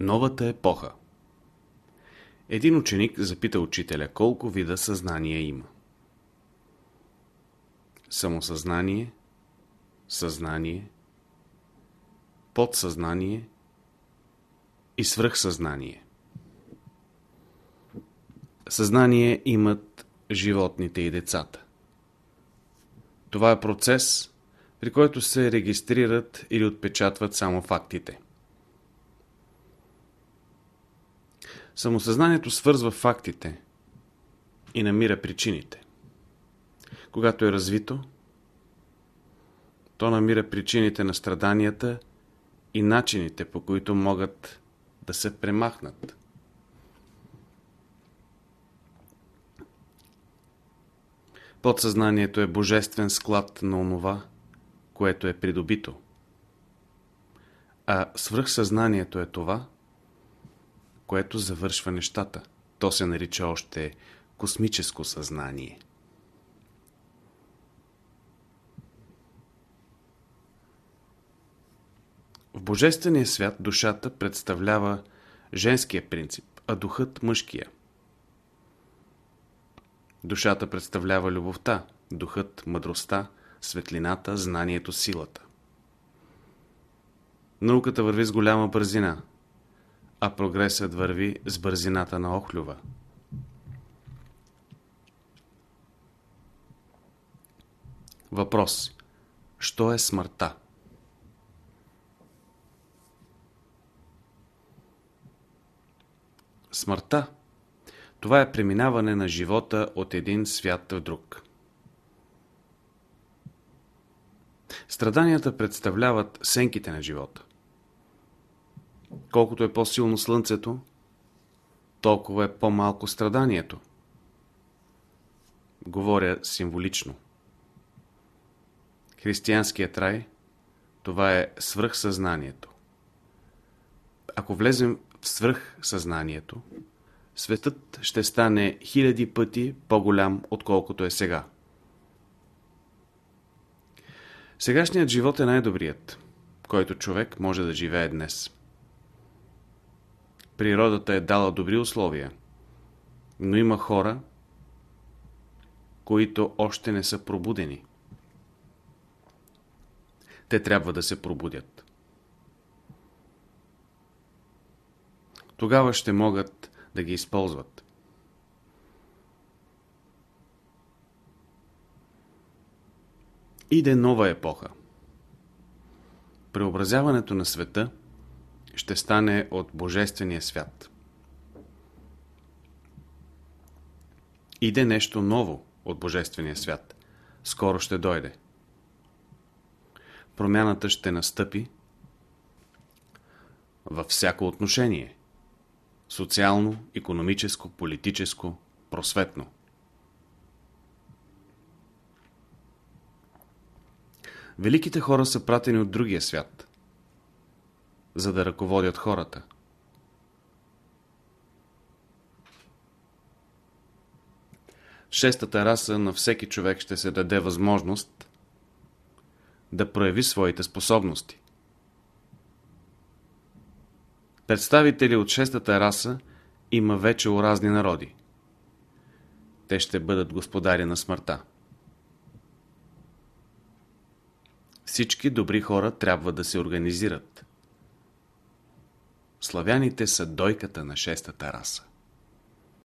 Новата епоха Един ученик запита учителя колко вида съзнание има. Самосъзнание, съзнание, подсъзнание и свръхсъзнание. Съзнание имат животните и децата. Това е процес, при който се регистрират или отпечатват само фактите. Самосъзнанието свързва фактите и намира причините. Когато е развито, то намира причините на страданията и начините, по които могат да се премахнат. Подсъзнанието е божествен склад на онова, което е придобито. А свръхсъзнанието е това, което завършва нещата. То се нарича още космическо съзнание. В Божествения свят душата представлява женския принцип, а духът мъжкия. Душата представлява любовта, духът мъдростта, светлината, знанието, силата. Науката върви с голяма бързина, а прогресът върви с бързината на охлюва. Въпрос. Що е смъртта? Смъртта – това е преминаване на живота от един свят в друг. Страданията представляват сенките на живота. Колкото е по-силно слънцето, толкова е по-малко страданието. Говоря символично. Християнският рай – това е свръхсъзнанието. Ако влезем в свръхсъзнанието, светът ще стане хиляди пъти по-голям, отколкото е сега. Сегашният живот е най-добрият, който човек може да живее днес. Природата е дала добри условия, но има хора, които още не са пробудени. Те трябва да се пробудят. Тогава ще могат да ги използват. Иде нова епоха. Преобразяването на света ще стане от Божествения свят. Иде нещо ново от Божествения свят. Скоро ще дойде. Промяната ще настъпи във всяко отношение. Социално, економическо, политическо, просветно. Великите хора са пратени от другия свят – за да ръководят хората. шестата раса на всеки човек ще се даде възможност да прояви своите способности. Представители от шестата раса има вече у разни народи. Те ще бъдат господари на смъртта. Всички добри хора трябва да се организират. Славяните са дойката на шестата раса.